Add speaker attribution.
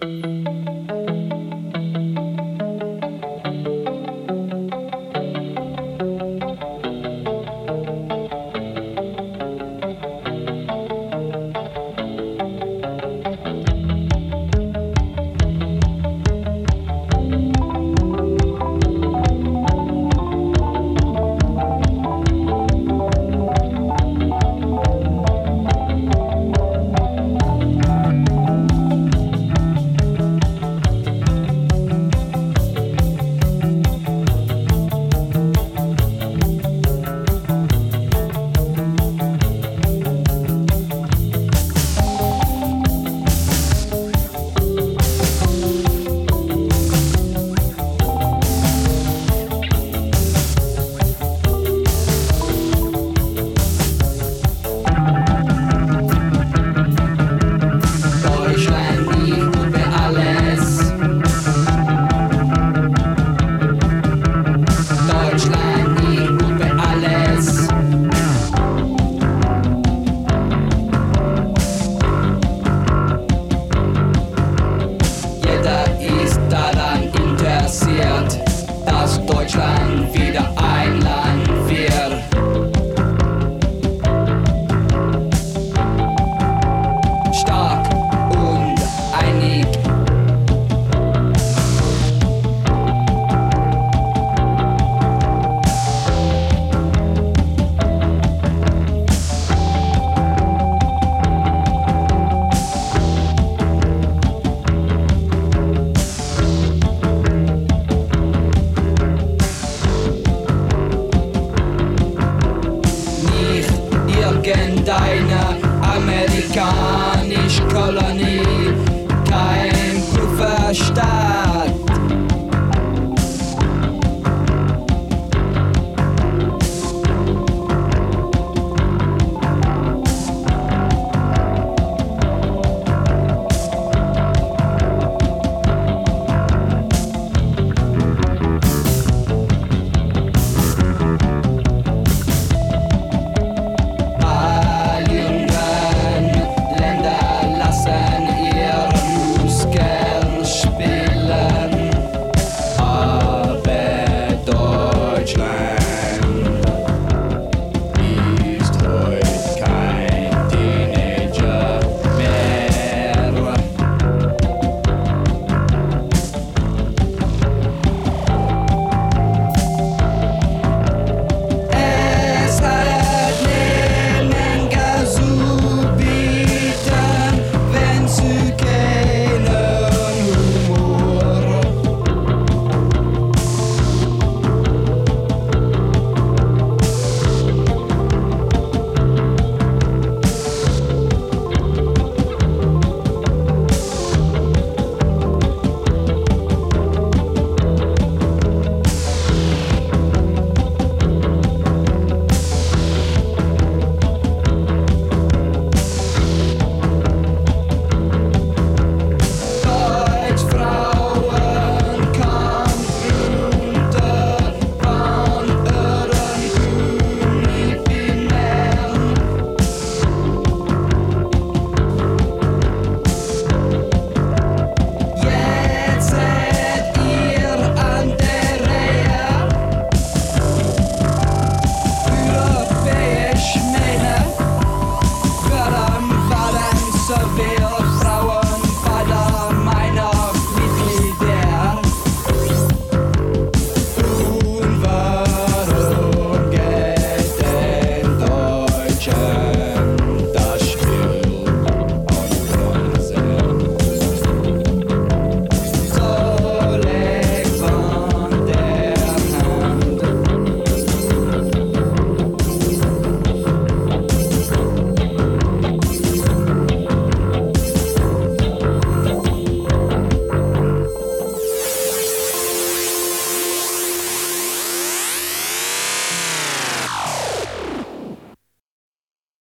Speaker 1: Música amerikanisch Kolonie, kein Pufferstaat.